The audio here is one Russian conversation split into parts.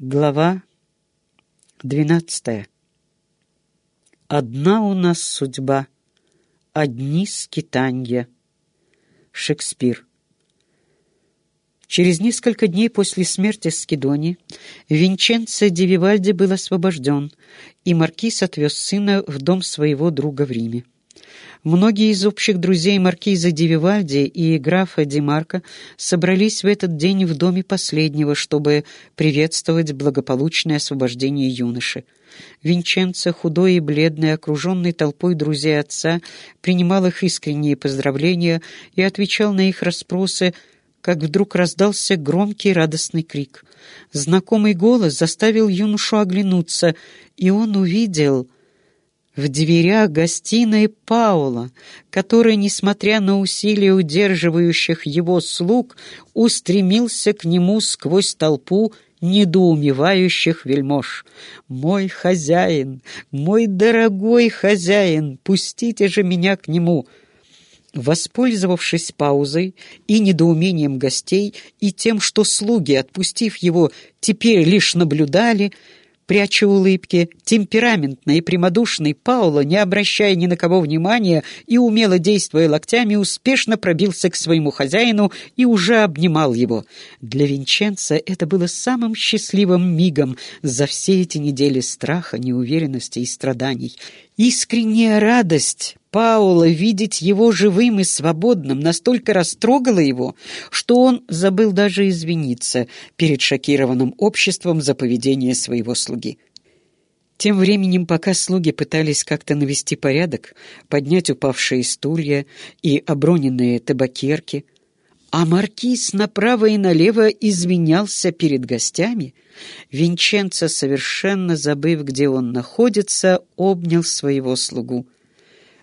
Глава двенадцатая. Одна у нас судьба, одни скитанья. Шекспир. Через несколько дней после смерти Скидони Винченцо ди Вивальди был освобожден, и маркиз отвез сына в дом своего друга в Риме. Многие из общих друзей маркиза Ди Вивальди и графа Ди Марко собрались в этот день в доме последнего, чтобы приветствовать благополучное освобождение юноши. Винченцо, худой и бледный, окруженный толпой друзей отца, принимал их искренние поздравления и отвечал на их расспросы, как вдруг раздался громкий радостный крик. Знакомый голос заставил юношу оглянуться, и он увидел в дверях гостиной Паула, который, несмотря на усилия удерживающих его слуг, устремился к нему сквозь толпу недоумевающих вельмож. «Мой хозяин, мой дорогой хозяин, пустите же меня к нему!» Воспользовавшись паузой и недоумением гостей и тем, что слуги, отпустив его, теперь лишь наблюдали, Пряча улыбки, темпераментный и прямодушный Пауло, не обращая ни на кого внимания и умело действуя локтями, успешно пробился к своему хозяину и уже обнимал его. Для Винченца это было самым счастливым мигом за все эти недели страха, неуверенности и страданий. Искренняя радость Паула видеть его живым и свободным настолько растрогало его, что он забыл даже извиниться перед шокированным обществом за поведение своего слуги. Тем временем, пока слуги пытались как-то навести порядок, поднять упавшие стулья и оброненные табакерки, а маркиз направо и налево извинялся перед гостями, Винченцо, совершенно забыв, где он находится, обнял своего слугу.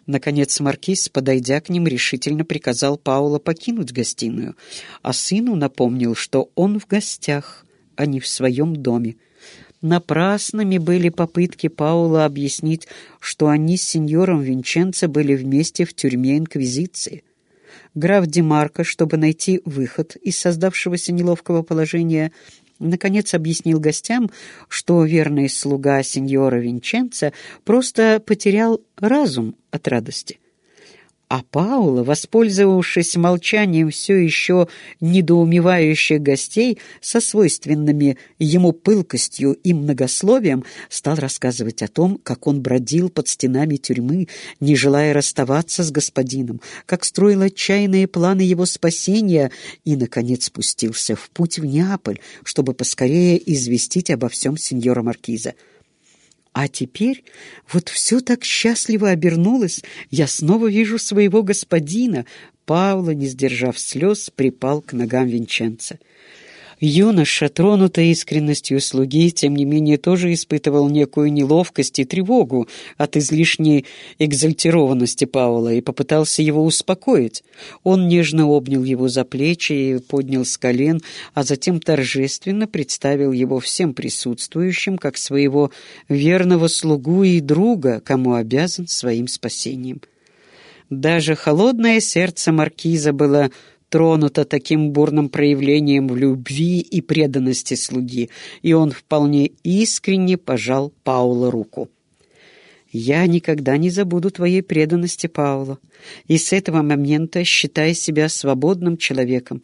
Наконец маркиз, подойдя к ним, решительно приказал Паула покинуть гостиную, а сыну напомнил, что он в гостях, а не в своем доме. Напрасными были попытки Паула объяснить, что они с сеньором Винченцо были вместе в тюрьме Инквизиции. Граф Демарко, чтобы найти выход из создавшегося неловкого положения, Наконец объяснил гостям, что верный слуга сеньора Винченца просто потерял разум от радости. А Паула, воспользовавшись молчанием все еще недоумевающих гостей со свойственными ему пылкостью и многословием, стал рассказывать о том, как он бродил под стенами тюрьмы, не желая расставаться с господином, как строил отчаянные планы его спасения и, наконец, спустился в путь в Неаполь, чтобы поскорее известить обо всем сеньора Маркиза. А теперь вот все так счастливо обернулось. Я снова вижу своего господина. Павла, не сдержав слез, припал к ногам Винченца. Юноша, тронутый искренностью слуги, тем не менее тоже испытывал некую неловкость и тревогу от излишней экзальтированности Паула и попытался его успокоить. Он нежно обнял его за плечи и поднял с колен, а затем торжественно представил его всем присутствующим как своего верного слугу и друга, кому обязан своим спасением. Даже холодное сердце маркиза было тронута таким бурным проявлением в любви и преданности слуги, и он вполне искренне пожал Паула руку. «Я никогда не забуду твоей преданности, Паула, и с этого момента считай себя свободным человеком.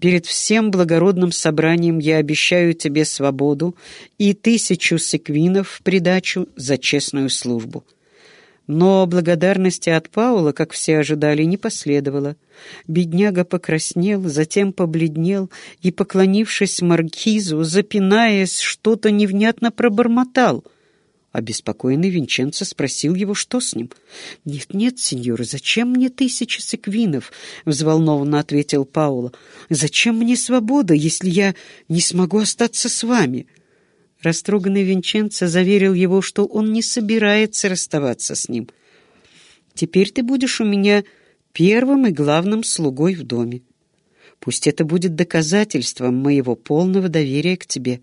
Перед всем благородным собранием я обещаю тебе свободу и тысячу секвинов в придачу за честную службу». Но благодарности от Паула, как все ожидали, не последовало. Бедняга покраснел, затем побледнел и, поклонившись маркизу, запинаясь, что-то невнятно пробормотал. Обеспокоенный Винченцо спросил его, что с ним. «Нет-нет, сеньор, зачем мне тысячи секвинов?» — взволнованно ответил Паула. «Зачем мне свобода, если я не смогу остаться с вами?» Растроганный Винченцо заверил его, что он не собирается расставаться с ним. «Теперь ты будешь у меня первым и главным слугой в доме. Пусть это будет доказательством моего полного доверия к тебе.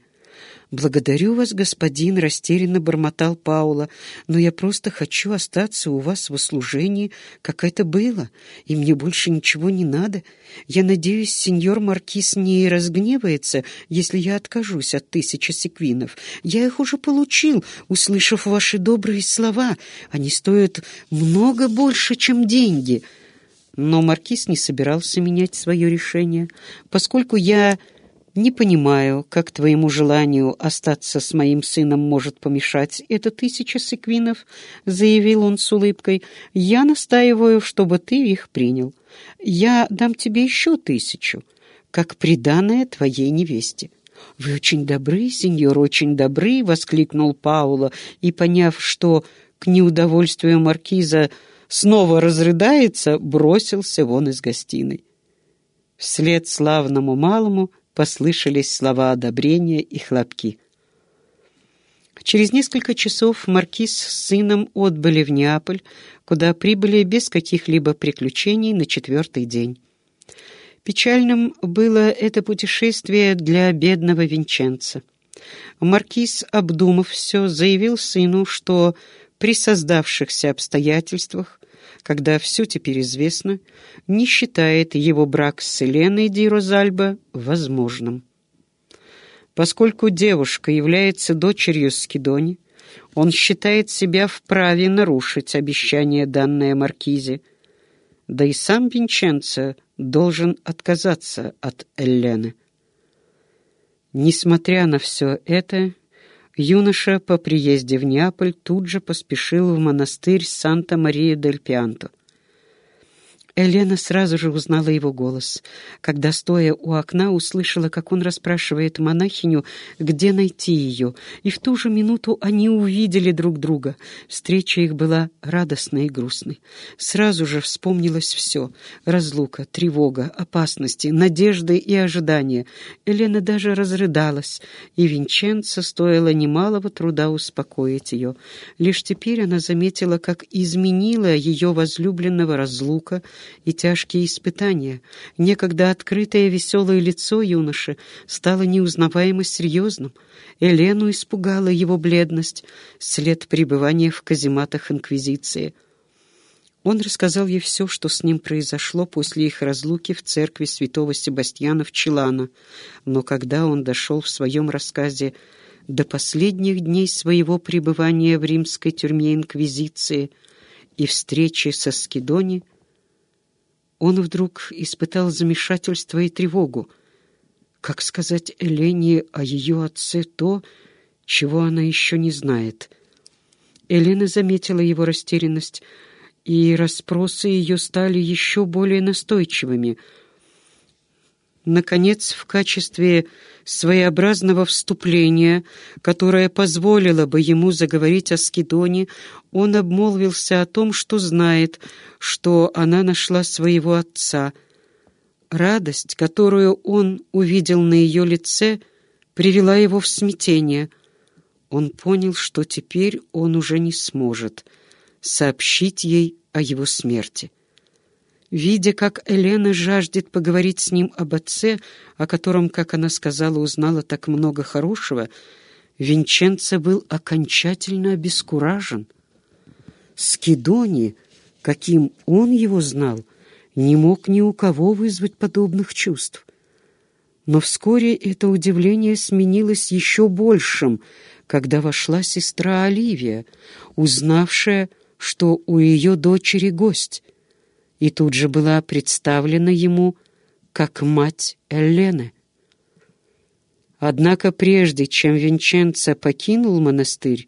«Благодарю вас, господин», — растерянно бормотал Паула, «но я просто хочу остаться у вас в услужении, как это было, и мне больше ничего не надо. Я надеюсь, сеньор Маркиз не разгневается, если я откажусь от тысячи секвинов. Я их уже получил, услышав ваши добрые слова. Они стоят много больше, чем деньги». Но Маркиз не собирался менять свое решение, поскольку я не понимаю, как твоему желанию остаться с моим сыном может помешать эта тысяча секвинов, заявил он с улыбкой. Я настаиваю, чтобы ты их принял. Я дам тебе еще тысячу, как приданное твоей невесте. «Вы очень добры, сеньор, очень добры!» — воскликнул Паула, и, поняв, что к неудовольствию маркиза снова разрыдается, бросился вон из гостиной. Вслед славному малому послышались слова одобрения и хлопки. Через несколько часов маркиз с сыном отбыли в Неаполь, куда прибыли без каких-либо приключений на четвертый день. Печальным было это путешествие для бедного Винченца. Маркиз, обдумав все, заявил сыну, что при создавшихся обстоятельствах когда все теперь известно, не считает его брак с Еленой Ди Розальбо возможным. Поскольку девушка является дочерью Скидони, он считает себя вправе нарушить обещание, данное Маркизе, да и сам Винченцо должен отказаться от Эллены. Несмотря на все это, Юноша по приезде в Неаполь тут же поспешил в монастырь Санта-Мария-дель-Пианто. Елена сразу же узнала его голос, когда, стоя у окна, услышала, как он расспрашивает монахиню, где найти ее, и в ту же минуту они увидели друг друга. Встреча их была радостной и грустной. Сразу же вспомнилось все — разлука, тревога, опасности, надежды и ожидания. Елена даже разрыдалась, и Винченцо стоило немалого труда успокоить ее. Лишь теперь она заметила, как изменила ее возлюбленного разлука — и тяжкие испытания. Некогда открытое веселое лицо юноши стало неузнаваемо серьезным. Елену испугала его бледность, след пребывания в казематах Инквизиции. Он рассказал ей все, что с ним произошло после их разлуки в церкви святого Себастьяна в Челано. Но когда он дошел в своем рассказе до последних дней своего пребывания в римской тюрьме Инквизиции и встречи со Скидони, он вдруг испытал замешательство и тревогу. Как сказать Элене о ее отце то, чего она еще не знает? Елена заметила его растерянность, и расспросы ее стали еще более настойчивыми — Наконец, в качестве своеобразного вступления, которое позволило бы ему заговорить о Скидоне, он обмолвился о том, что знает, что она нашла своего отца. Радость, которую он увидел на ее лице, привела его в смятение. Он понял, что теперь он уже не сможет сообщить ей о его смерти. Видя, как Елена жаждет поговорить с ним об отце, о котором, как она сказала, узнала так много хорошего, Винченцо был окончательно обескуражен. Скидони, каким он его знал, не мог ни у кого вызвать подобных чувств. Но вскоре это удивление сменилось еще большим, когда вошла сестра Оливия, узнавшая, что у ее дочери гость — и тут же была представлена ему как мать Эллены. Однако прежде чем Винченцо покинул монастырь,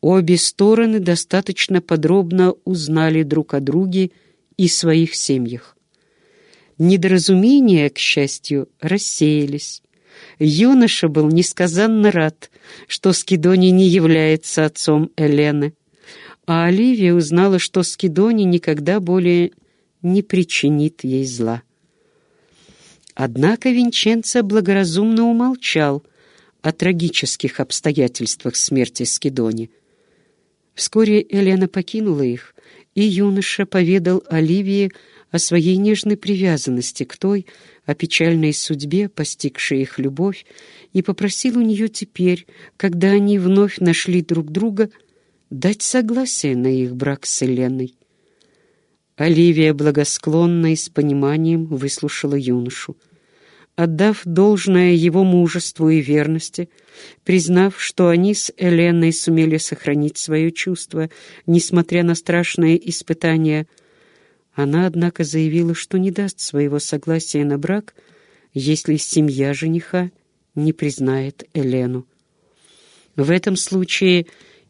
обе стороны достаточно подробно узнали друг о друге и своих семьях. Недоразумения, к счастью, рассеялись. Юноша был несказанно рад, что Скидони не является отцом Элены, а Оливия узнала, что Скидони никогда более не причинит ей зла. Однако Винченцо благоразумно умолчал о трагических обстоятельствах смерти Скидони. Вскоре Елена покинула их, и юноша поведал Оливии о своей нежной привязанности к той, о печальной судьбе, постигшей их любовь, и попросил у нее теперь, когда они вновь нашли друг друга, дать согласие на их брак с Еленой. Оливия благосклонно и с пониманием выслушала юношу. Отдав должное его мужеству и верности, признав, что они с Эленой сумели сохранить свое чувство, несмотря на страшные испытания, она, однако, заявила, что не даст своего согласия на брак, если семья жениха не признает Элену. В этом случае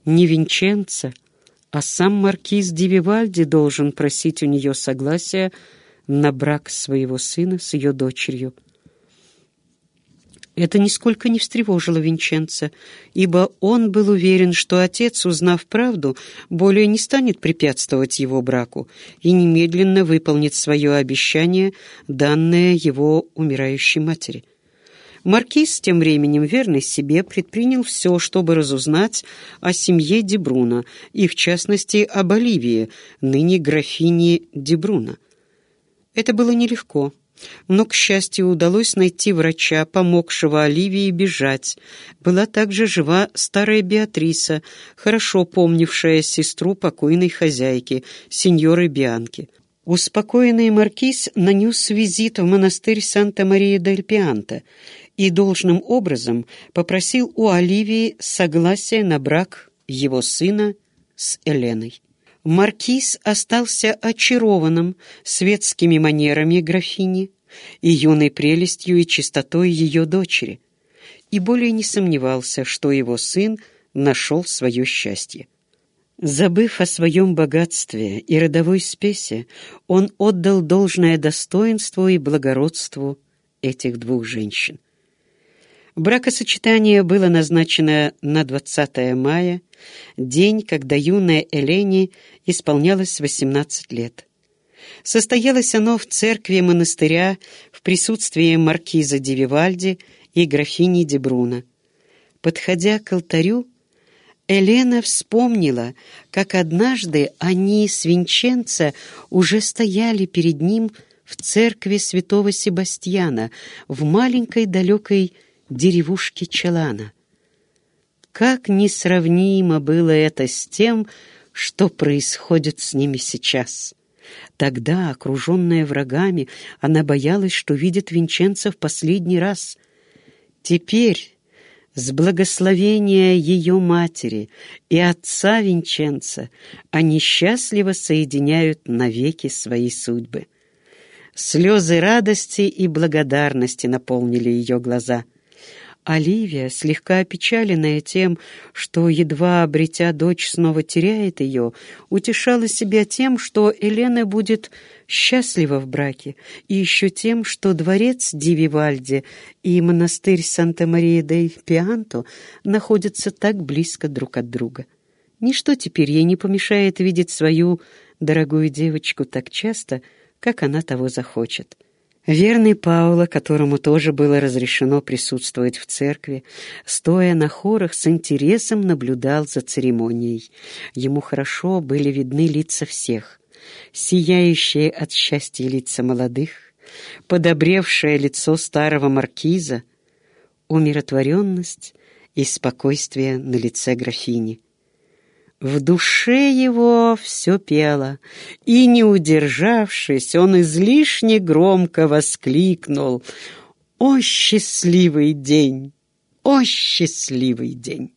не Винченца, а сам маркиз Дививальди должен просить у нее согласия на брак своего сына с ее дочерью. Это нисколько не встревожило Винченца, ибо он был уверен, что отец, узнав правду, более не станет препятствовать его браку и немедленно выполнит свое обещание, данное его умирающей матери. Маркиз, тем временем верный себе, предпринял все, чтобы разузнать о семье Дебруна и, в частности, об Оливии, ныне графине Дебруна. Это было нелегко но, к счастью, удалось найти врача, помогшего Оливии бежать. Была также жива старая Беатриса, хорошо помнившая сестру покойной хозяйки, сеньоры Бианки. Успокоенный маркиз нанес визит в монастырь Санта-Мария-дель-Пианта и должным образом попросил у Оливии согласия на брак его сына с Эленой. Маркиз остался очарованным светскими манерами графини и юной прелестью и чистотой ее дочери, и более не сомневался, что его сын нашел свое счастье. Забыв о своем богатстве и родовой спесе, он отдал должное достоинству и благородству этих двух женщин. Бракосочетание было назначено на 20 мая, день, когда юной Элене исполнялось 18 лет. Состоялось оно в церкви монастыря в присутствии маркиза де Вивальди и графини де Бруно. Подходя к алтарю, Елена вспомнила, как однажды они с Винченцо уже стояли перед ним в церкви святого Себастьяна в маленькой далекой деревушки Челана. Как несравнимо было это с тем, что происходит с ними сейчас. Тогда, окруженная врагами, она боялась, что видит Винченца в последний раз. Теперь, с благословения ее матери и отца Винченца, они счастливо соединяют навеки свои судьбы. Слезы радости и благодарности наполнили ее глаза — Оливия, слегка опечаленная тем, что, едва обретя дочь, снова теряет ее, утешала себя тем, что Елена будет счастлива в браке, и еще тем, что дворец Дививальди и монастырь Санта-Мария-дель-Пианто находятся так близко друг от друга. Ничто теперь ей не помешает видеть свою дорогую девочку так часто, как она того захочет. Верный Паула, которому тоже было разрешено присутствовать в церкви, стоя на хорах, с интересом наблюдал за церемонией. Ему хорошо были видны лица всех, сияющие от счастья лица молодых, подобревшее лицо старого маркиза, умиротворенность и спокойствие на лице графини. В душе его все пело, и, не удержавшись, он излишне громко воскликнул «О, счастливый день! О, счастливый день!»